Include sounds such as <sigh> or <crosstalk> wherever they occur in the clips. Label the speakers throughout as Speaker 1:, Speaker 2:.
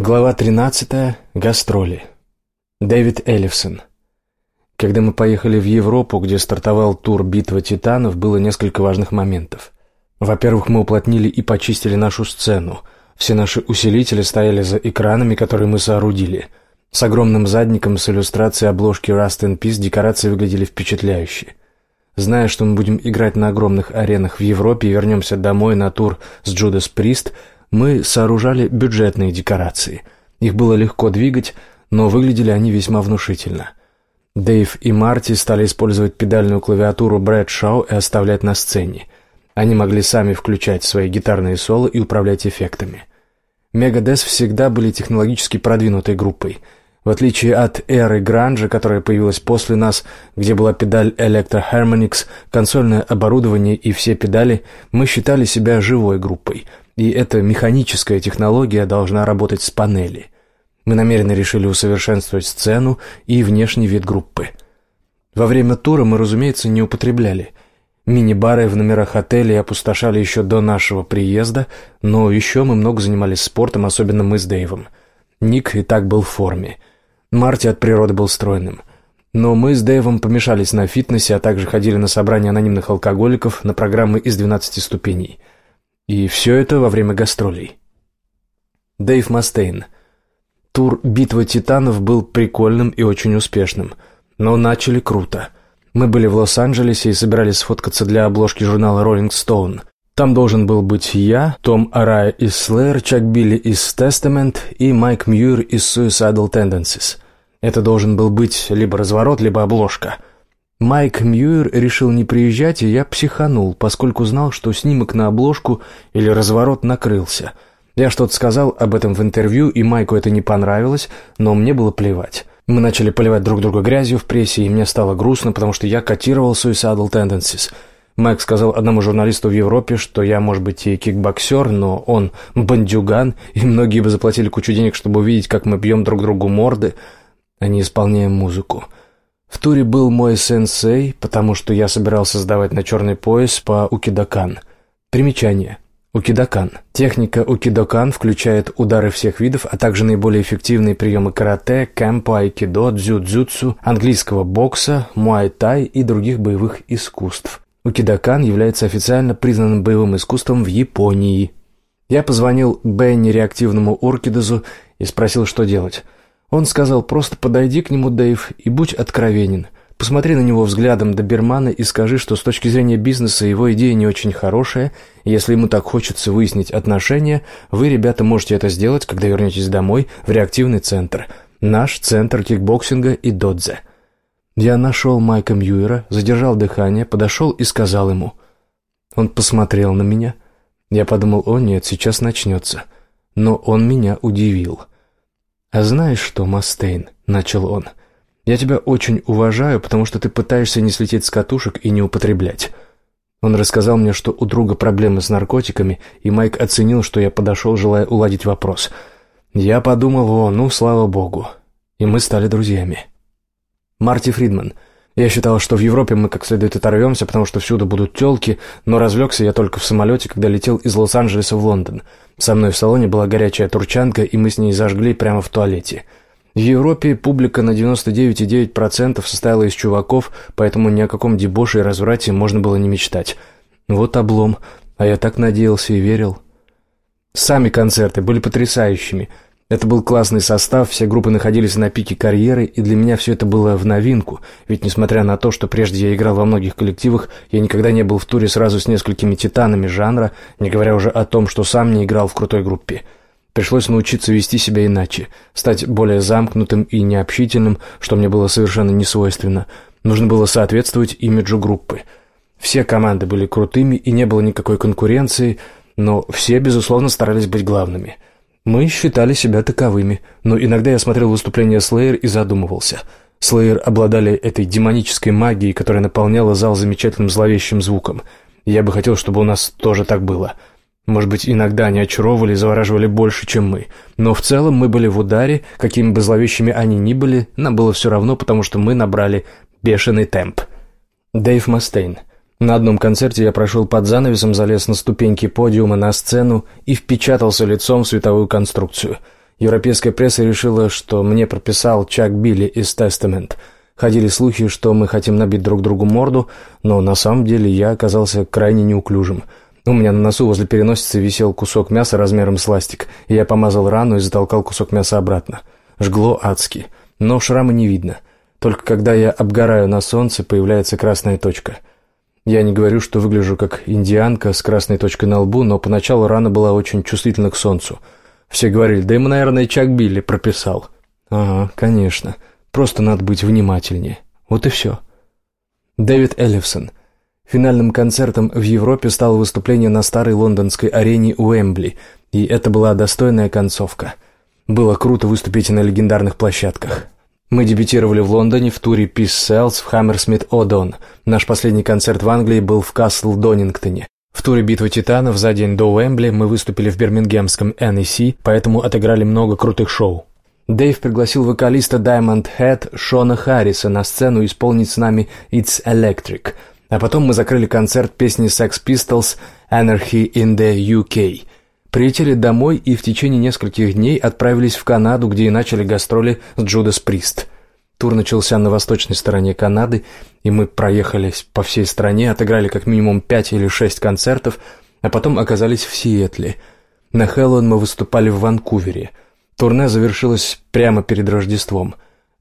Speaker 1: Глава 13. Гастроли. Дэвид Эллифсон. Когда мы поехали в Европу, где стартовал тур «Битва титанов», было несколько важных моментов. Во-первых, мы уплотнили и почистили нашу сцену. Все наши усилители стояли за экранами, которые мы соорудили. С огромным задником с иллюстрацией обложки «Rust in Peace» декорации выглядели впечатляюще. Зная, что мы будем играть на огромных аренах в Европе и вернемся домой на тур с Джудас Прист – мы сооружали бюджетные декорации. Их было легко двигать, но выглядели они весьма внушительно. Дэйв и Марти стали использовать педальную клавиатуру Брэдшоу и оставлять на сцене. Они могли сами включать свои гитарные соло и управлять эффектами. Мегадес всегда были технологически продвинутой группой. В отличие от эры гранжа, которая появилась после нас, где была педаль Electro Harmonix, консольное оборудование и все педали, мы считали себя живой группой – и эта механическая технология должна работать с панели. Мы намеренно решили усовершенствовать сцену и внешний вид группы. Во время тура мы, разумеется, не употребляли. Мини-бары в номерах отелей опустошали еще до нашего приезда, но еще мы много занимались спортом, особенно мы с Дэйвом. Ник и так был в форме. Марти от природы был стройным. Но мы с Дэйвом помешались на фитнесе, а также ходили на собрания анонимных алкоголиков, на программы из 12 ступеней – и все это во время гастролей. Дэйв Мастейн. Тур «Битва титанов» был прикольным и очень успешным. Но начали круто. Мы были в Лос-Анджелесе и собирались сфоткаться для обложки журнала «Роллинг Стоун». Там должен был быть я, Том Арая из Slayer, Чак Билли из Testament и Майк Мьюир из Suicidal Tendencies. Это должен был быть либо разворот, либо обложка – Майк Мьюер решил не приезжать, и я психанул, поскольку знал, что снимок на обложку или разворот накрылся. Я что-то сказал об этом в интервью, и Майку это не понравилось, но мне было плевать. Мы начали поливать друг друга грязью в прессе, и мне стало грустно, потому что я котировал Suicidal Tendencies. Майк сказал одному журналисту в Европе, что я, может быть, и кикбоксер, но он бандюган, и многие бы заплатили кучу денег, чтобы увидеть, как мы бьем друг другу морды, а не исполняем музыку. В туре был мой сенсей, потому что я собирался сдавать на черный пояс по укидокан. Примечание. Укидокан. Техника укидокан включает удары всех видов, а также наиболее эффективные приемы карате, кэмпо, айкидо, дзюдзюцу, английского бокса, муай-тай и других боевых искусств. Укидокан является официально признанным боевым искусством в Японии. Я позвонил Бенни реактивному Оркидозу и спросил, что делать. Он сказал, просто подойди к нему, Дэйв, и будь откровенен. Посмотри на него взглядом добермана и скажи, что с точки зрения бизнеса его идея не очень хорошая. Если ему так хочется выяснить отношения, вы, ребята, можете это сделать, когда вернетесь домой в реактивный центр. Наш центр кикбоксинга и додзе. Я нашел Майка Мьюера, задержал дыхание, подошел и сказал ему. Он посмотрел на меня. Я подумал, о нет, сейчас начнется. Но он меня удивил. «А знаешь что, Мастейн?» — начал он. «Я тебя очень уважаю, потому что ты пытаешься не слететь с катушек и не употреблять». Он рассказал мне, что у друга проблемы с наркотиками, и Майк оценил, что я подошел, желая уладить вопрос. Я подумал, о, ну, слава богу. И мы стали друзьями. Марти Фридман — я считал, что в Европе мы как следует оторвемся, потому что всюду будут тёлки, но развлекся я только в самолете, когда летел из Лос-Анджелеса в Лондон. Со мной в салоне была горячая турчанка, и мы с ней зажгли прямо в туалете. В Европе публика на 99,9% состояла из чуваков, поэтому ни о каком дебоше и разврате можно было не мечтать. Вот облом, а я так надеялся и верил. Сами концерты были потрясающими – это был классный состав, все группы находились на пике карьеры, и для меня все это было в новинку, ведь несмотря на то, что прежде я играл во многих коллективах, я никогда не был в туре сразу с несколькими титанами жанра, не говоря уже о том, что сам не играл в крутой группе. Пришлось научиться вести себя иначе, стать более замкнутым и необщительным, что мне было совершенно не свойственно. Нужно было соответствовать имиджу группы. Все команды были крутыми, и не было никакой конкуренции, но все, безусловно, старались быть главными – мы считали себя таковыми, но иногда я смотрел выступления Слеер и задумывался. Слеер обладали этой демонической магией, которая наполняла зал замечательным зловещим звуком. я бы хотел, чтобы у нас тоже так было. Может быть, иногда они очаровывали и завораживали больше, чем мы. Но в целом мы были в ударе, какими бы зловещими они ни были, нам было все равно, потому что мы набрали бешеный темп. Дэйв Мастейн на одном концерте я прошел под занавесом, залез на ступеньки подиума на сцену и впечатался лицом в световую конструкцию. Европейская пресса решила, что мне прописал Чак Билли из «Тестамент». Ходили слухи, что мы хотим набить друг другу морду, но на самом деле я оказался крайне неуклюжим. У меня на носу возле переносицы висел кусок мяса размером с ластик, и я помазал рану и затолкал кусок мяса обратно. Жгло адски, но шрама не видно. Только когда я обгораю на солнце, появляется красная точка. Я не говорю, что выгляжу как индианка с красной точкой на лбу, но поначалу рана была очень чувствительна к солнцу. Все говорили, да ему, наверное, Чак Билли прописал. Ага, конечно. Просто надо быть внимательнее. Вот и все. Дэвид Эллифсон. Финальным концертом в Европе стало выступление на старой лондонской арене Уэмбли, и это была достойная концовка. Было круто выступить на легендарных площадках. Мы дебютировали в Лондоне в туре Peace Cells в Хаммерсмит Одон. Наш последний концерт в Англии был в Касл Донингтоне. В туре «Битва титанов» за день до Уэмбли мы выступили в бирмингемском NEC, поэтому отыграли много крутых шоу. Дэйв пригласил вокалиста Diamond Head Шона Харриса на сцену исполнить с нами «It's Electric», а потом мы закрыли концерт песни Sex Pistols «Anarchy in the UK». Прилетели домой и в течение нескольких дней отправились в Канаду, где и начали гастроли с Джудас Прист. Тур начался на восточной стороне Канады, и мы проехались по всей стране, отыграли как минимум пять или шесть концертов, а потом оказались в Сиэтле. На Хэллоуин мы выступали в Ванкувере – Турне завершилось прямо перед Рождеством.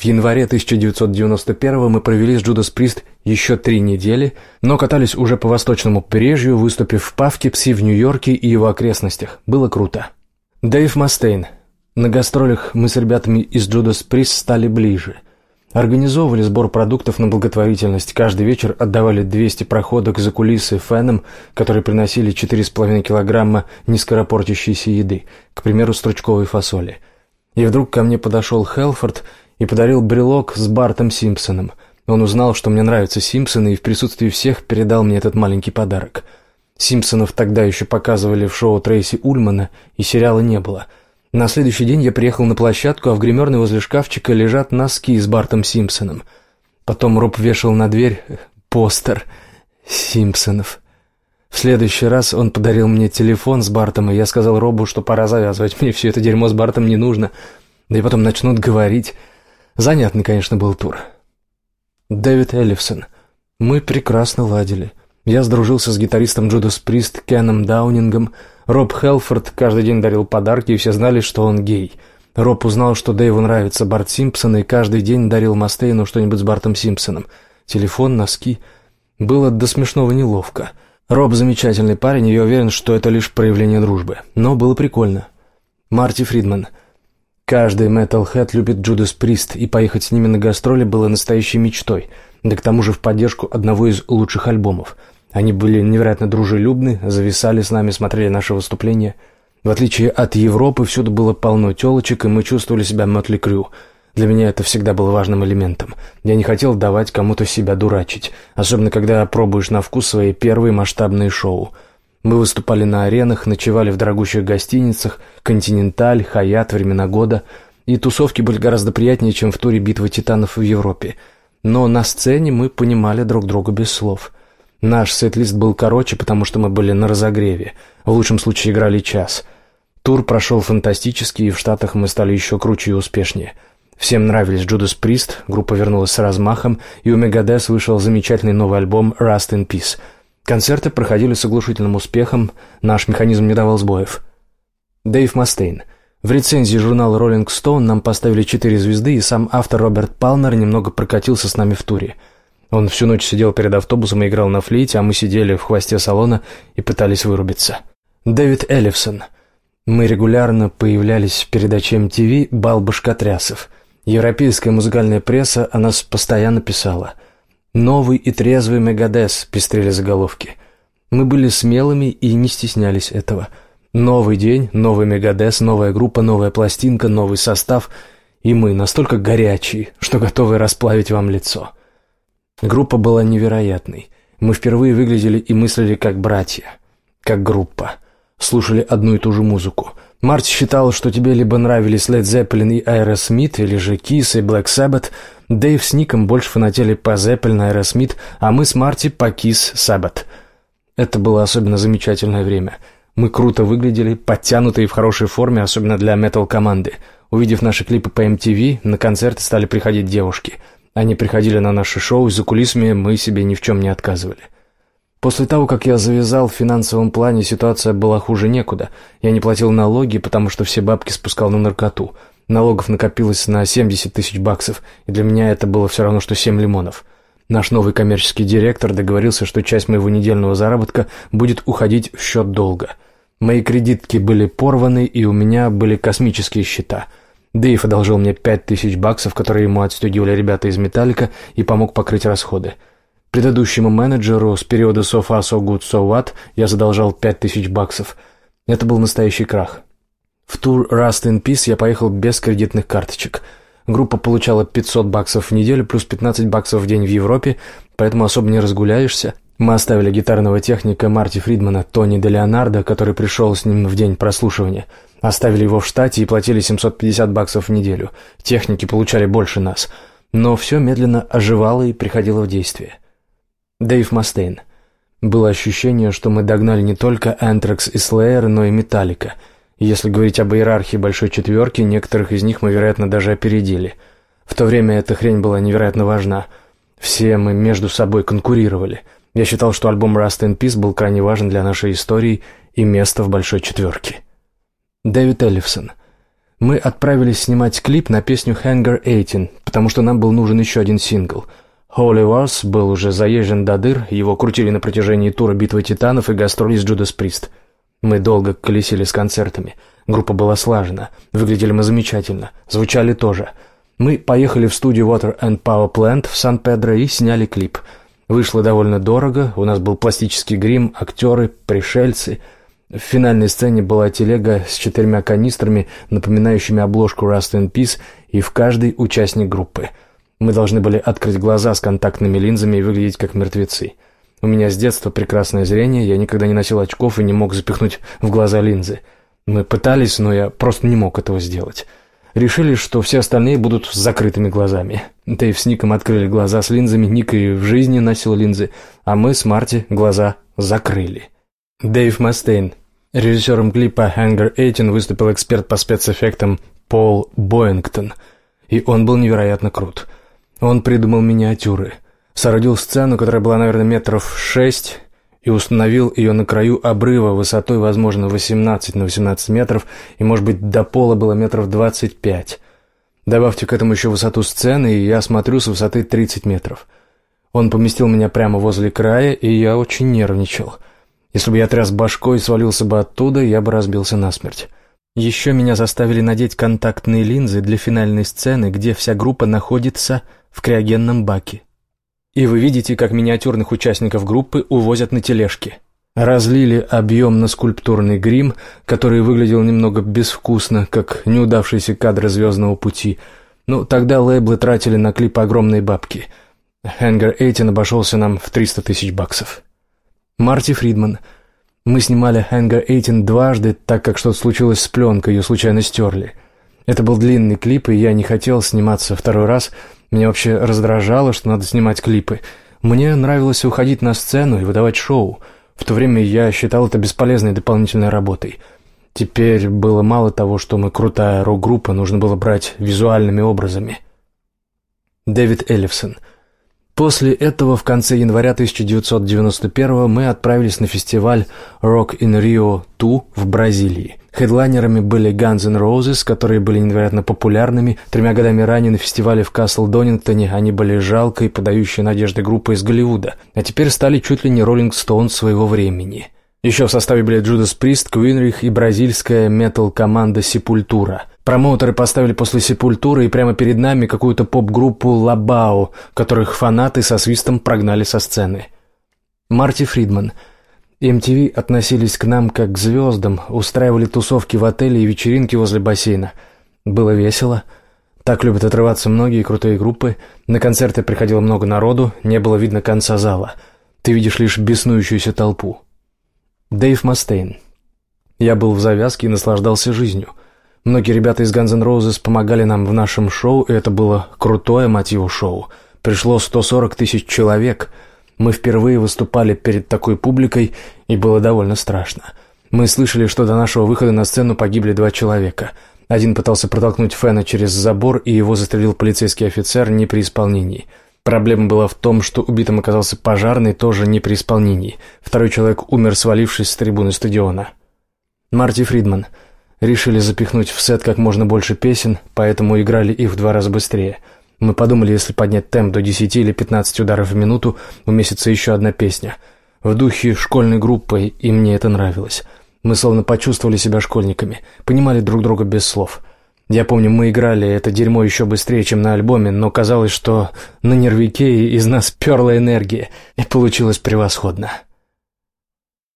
Speaker 1: В январе 1991 мы провели с Джудас Прист еще три недели, но катались уже по восточному побережью, выступив в Павкипси в Нью-Йорке и его окрестностях. Было круто. Дэйв Мастейн. На гастролях мы с ребятами из Джудас Прист стали ближе – Организовывали сбор продуктов на благотворительность. Каждый вечер отдавали 200 проходок за кулисы фенам, которые приносили 4,5 килограмма нескоропортящейся еды, к примеру, стручковой фасоли. И вдруг ко мне подошел Хелфорд и подарил брелок с Бартом Симпсоном. Он узнал, что мне нравятся Симпсоны, и в присутствии всех передал мне этот маленький подарок. Симпсонов тогда еще показывали в шоу Трейси Ульмана, и сериала не было – на следующий день я приехал на площадку, а в гримерной возле шкафчика лежат носки с Бартом Симпсоном. Потом Роб вешал на дверь постер Симпсонов. В следующий раз он подарил мне телефон с Бартом, и я сказал Робу, что пора завязывать, <laughs> мне все это дерьмо с Бартом не нужно. Да и потом начнут говорить. Занятный, конечно, был тур. Дэвид Эллифсон. Мы прекрасно ладили. Я сдружился с гитаристом Джудас Прист Кеном Даунингом. Роб Хелфорд каждый день дарил подарки, и все знали, что он гей. Роб узнал, что Дэйву нравится Барт Симпсон, и каждый день дарил Мастейну что-нибудь с Бартом Симпсоном. Телефон, носки. Было до смешного неловко. Роб замечательный парень, и я уверен, что это лишь проявление дружбы. Но было прикольно. Марти Фридман. Каждый металлхед любит Джудас Прист, и поехать с ними на гастроли было настоящей мечтой — да к тому же в поддержку одного из лучших альбомов. Они были невероятно дружелюбны, зависали с нами, смотрели наши выступления. В отличие от Европы, всюду было полно телочек, и мы чувствовали себя Мотли Крю. Для меня это всегда было важным элементом. Я не хотел давать кому-то себя дурачить, особенно когда пробуешь на вкус свои первые масштабные шоу. Мы выступали на аренах, ночевали в дорогущих гостиницах, «Континенталь», «Хаят», «Времена года», и тусовки были гораздо приятнее, чем в туре «Битвы титанов» в Европе – но на сцене мы понимали друг друга без слов. Наш сет-лист был короче, потому что мы были на разогреве. В лучшем случае играли час. Тур прошел фантастически, и в Штатах мы стали еще круче и успешнее. Всем нравились Judas Priest, группа вернулась с размахом, и у Megadeth вышел замечательный новый альбом «Rust in Peace». Концерты проходили с оглушительным успехом, наш механизм не давал сбоев. Дэйв Мастейн – в рецензии журнала Rolling Stone нам поставили четыре звезды, и сам автор Роберт Палмер немного прокатился с нами в туре. Он всю ночь сидел перед автобусом и играл на флейте, а мы сидели в хвосте салона и пытались вырубиться. Дэвид Эллифсон. Мы регулярно появлялись в передаче MTV «Бал башкотрясов». Европейская музыкальная пресса о нас постоянно писала. «Новый и трезвый Мегадес» пестрели заголовки. Мы были смелыми и не стеснялись этого – Новый день, новый Мегадес, новая группа, новая пластинка, новый состав. И мы настолько горячие, что готовы расплавить вам лицо. Группа была невероятной. Мы впервые выглядели и мыслили как братья, как группа. Слушали одну и ту же музыку. Марти считал, что тебе либо нравились Led Zeppelin и Aerosmith, или же Kiss и Black Sabbath. Дэйв с Ником больше фанатели по Zeppelin и Aerosmith, а мы с Марти по Kiss Sabbath. Это было особенно замечательное время — Мы круто выглядели, подтянутые в хорошей форме, особенно для метал-команды. Увидев наши клипы по MTV, на концерты стали приходить девушки. Они приходили на наши шоу, и за кулисами мы себе ни в чем не отказывали. После того, как я завязал в финансовом плане, ситуация была хуже некуда. Я не платил налоги, потому что все бабки спускал на наркоту. Налогов накопилось на 70 тысяч баксов, и для меня это было все равно, что 7 лимонов. Наш новый коммерческий директор договорился, что часть моего недельного заработка будет уходить в счет долга. Мои кредитки были порваны, и у меня были космические счета. Дэйв одолжил мне 5 тысяч баксов, которые ему отстудили ребята из «Металлика», и помог покрыть расходы. Предыдущему менеджеру с периода «So far, so good, so what» я задолжал пять тысяч баксов. Это был настоящий крах. В тур «Rust in Peace» я поехал без кредитных карточек. Группа получала 500 баксов в неделю плюс 15 баксов в день в Европе, поэтому особо не разгуляешься. Мы оставили гитарного техника Марти Фридмана, Тони де Леонардо, который пришел с ним в день прослушивания. Оставили его в штате и платили 750 баксов в неделю. Техники получали больше нас. Но все медленно оживало и приходило в действие. Дэйв Мастейн. Было ощущение, что мы догнали не только Anthrax и Slayer, но и Металлика. Если говорить об иерархии Большой Четверки, некоторых из них мы, вероятно, даже опередили. В то время эта хрень была невероятно важна. Все мы между собой конкурировали. Я считал, что альбом Rust in Peace был крайне важен для нашей истории и места в Большой Четверке. Дэвид Эллифсон. Мы отправились снимать клип на песню «Hanger 18», потому что нам был нужен еще один сингл — Holy Wars был уже заезжен до дыр, его крутили на протяжении тура «Битвы титанов» и гастролей с Джудас Прист. Мы долго колесили с концертами. Группа была слажена. Выглядели мы замечательно. Звучали тоже. Мы поехали в студию Water and Power Plant в Сан-Педро и сняли клип. Вышло довольно дорого. У нас был пластический грим, актеры, пришельцы. В финальной сцене была телега с четырьмя канистрами, напоминающими обложку Rust in Peace, и в каждой участник группы — мы должны были открыть глаза с контактными линзами и выглядеть как мертвецы. У меня с детства прекрасное зрение, я никогда не носил очков и не мог запихнуть в глаза линзы. Мы пытались, но я просто не мог этого сделать. Решили, что все остальные будут с закрытыми глазами. Дэйв с Ником открыли глаза с линзами, Ник и в жизни носил линзы, а мы с Марти глаза закрыли. Дэйв Мастейн. Режиссером клипа «Hanger 18» выступил эксперт по спецэффектам Пол Боингтон, и он был невероятно крут – он придумал миниатюры. Соорудил сцену, которая была, наверное, метров шесть, и установил ее на краю обрыва высотой, возможно, 18 на 18 метров, и, может быть, до пола было метров 25. Добавьте к этому еще высоту сцены, и я смотрю с высоты 30 метров. Он поместил меня прямо возле края, и я очень нервничал. Если бы я тряс башкой и свалился бы оттуда, я бы разбился насмерть. Еще меня заставили надеть контактные линзы для финальной сцены, где вся группа находится в криогенном баке. И вы видите, как миниатюрных участников группы увозят на тележке. Разлили объем на скульптурный грим, который выглядел немного безвкусно, как неудавшиеся кадры «Звездного пути». Ну, тогда лейблы тратили на клип огромные бабки. «Хэнгер Эйтин» обошелся нам в 300 тысяч баксов. Марти Фридман. Мы снимали «Хэнгер Эйтин» дважды, так как что-то случилось с пленкой, ее случайно стерли. Это был длинный клип, и я не хотел сниматься второй раз – меня вообще раздражало, что надо снимать клипы. Мне нравилось уходить на сцену и выдавать шоу. В то время я считал это бесполезной дополнительной работой. Теперь было мало того, что мы крутая рок-группа, нужно было брать визуальными образами. Дэвид Эллифсон – После этого в конце января 1991 мы отправились на фестиваль Rock in Rio 2 в Бразилии. Хедлайнерами были Guns N' Roses, которые были невероятно популярными. Тремя годами ранее на фестивале в Касл Донингтоне они были жалкой, подающей надежды группой из Голливуда, а теперь стали чуть ли не Роллинг Стоун своего времени. Еще в составе были Джудас Прист, Куинрих и бразильская метал-команда Сепультура. Промоутеры поставили после Сепультуры и прямо перед нами какую-то поп-группу Лабао, которых фанаты со свистом прогнали со сцены. Марти Фридман. MTV относились к нам как к звездам, устраивали тусовки в отеле и вечеринки возле бассейна. Было весело. Так любят отрываться многие крутые группы. На концерты приходило много народу, не было видно конца зала. Ты видишь лишь беснующуюся толпу. Дэйв Мастейн. Я был в завязке и наслаждался жизнью. Многие ребята из Guns N' Roses помогали нам в нашем шоу, и это было крутое, его, шоу. Пришло 140 тысяч человек. Мы впервые выступали перед такой публикой, и было довольно страшно. Мы слышали, что до нашего выхода на сцену погибли два человека. Один пытался протолкнуть Фэна через забор, и его застрелил полицейский офицер не при исполнении. Проблема была в том, что убитым оказался пожарный, тоже не при исполнении. Второй человек умер, свалившись с трибуны стадиона. Марти Фридман. Решили запихнуть в сет как можно больше песен, поэтому играли их в два раза быстрее. Мы подумали, если поднять темп до 10 или 15 ударов в минуту, уместится еще одна песня. В духе школьной группы, и мне это нравилось. Мы словно почувствовали себя школьниками, понимали друг друга без слов. Я помню, мы играли это дерьмо еще быстрее, чем на альбоме, но казалось, что на нервике из нас перла энергия, и получилось превосходно.